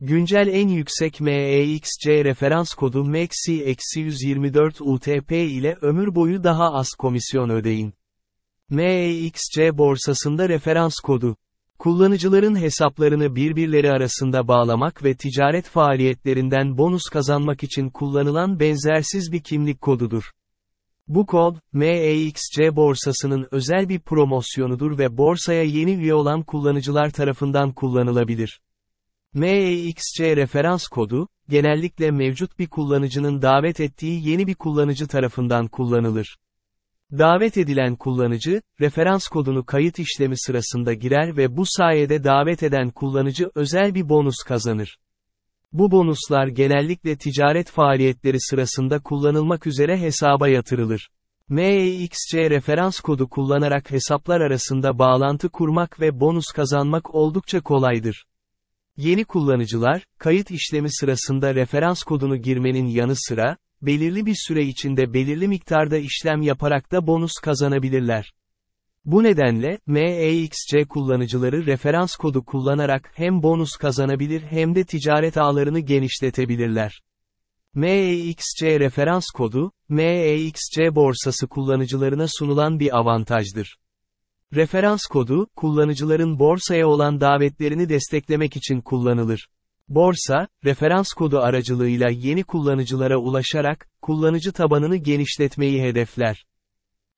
Güncel en yüksek MEXC referans kodu MEXC-124 UTP ile ömür boyu daha az komisyon ödeyin. MEXC borsasında referans kodu. Kullanıcıların hesaplarını birbirleri arasında bağlamak ve ticaret faaliyetlerinden bonus kazanmak için kullanılan benzersiz bir kimlik kodudur. Bu kod, MEXC borsasının özel bir promosyonudur ve borsaya yeni üye olan kullanıcılar tarafından kullanılabilir. MEXC referans kodu, genellikle mevcut bir kullanıcının davet ettiği yeni bir kullanıcı tarafından kullanılır. Davet edilen kullanıcı, referans kodunu kayıt işlemi sırasında girer ve bu sayede davet eden kullanıcı özel bir bonus kazanır. Bu bonuslar genellikle ticaret faaliyetleri sırasında kullanılmak üzere hesaba yatırılır. MEXC referans kodu kullanarak hesaplar arasında bağlantı kurmak ve bonus kazanmak oldukça kolaydır. Yeni kullanıcılar, kayıt işlemi sırasında referans kodunu girmenin yanı sıra, belirli bir süre içinde belirli miktarda işlem yaparak da bonus kazanabilirler. Bu nedenle, MEXC kullanıcıları referans kodu kullanarak hem bonus kazanabilir hem de ticaret ağlarını genişletebilirler. MEXC referans kodu, MEXC borsası kullanıcılarına sunulan bir avantajdır. Referans kodu, kullanıcıların borsaya olan davetlerini desteklemek için kullanılır. Borsa, referans kodu aracılığıyla yeni kullanıcılara ulaşarak, kullanıcı tabanını genişletmeyi hedefler.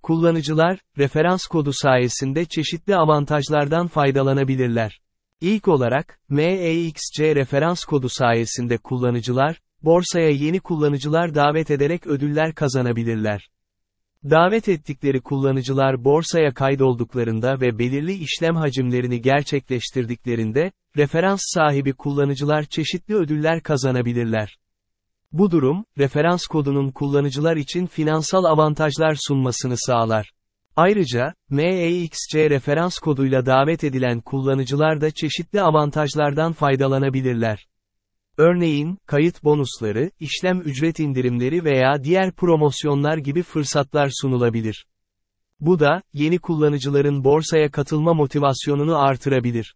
Kullanıcılar, referans kodu sayesinde çeşitli avantajlardan faydalanabilirler. İlk olarak, MEXC referans kodu sayesinde kullanıcılar, borsaya yeni kullanıcılar davet ederek ödüller kazanabilirler. Davet ettikleri kullanıcılar borsaya kaydolduklarında ve belirli işlem hacimlerini gerçekleştirdiklerinde, referans sahibi kullanıcılar çeşitli ödüller kazanabilirler. Bu durum, referans kodunun kullanıcılar için finansal avantajlar sunmasını sağlar. Ayrıca, MEXC referans koduyla davet edilen kullanıcılar da çeşitli avantajlardan faydalanabilirler. Örneğin, kayıt bonusları, işlem ücret indirimleri veya diğer promosyonlar gibi fırsatlar sunulabilir. Bu da, yeni kullanıcıların borsaya katılma motivasyonunu artırabilir.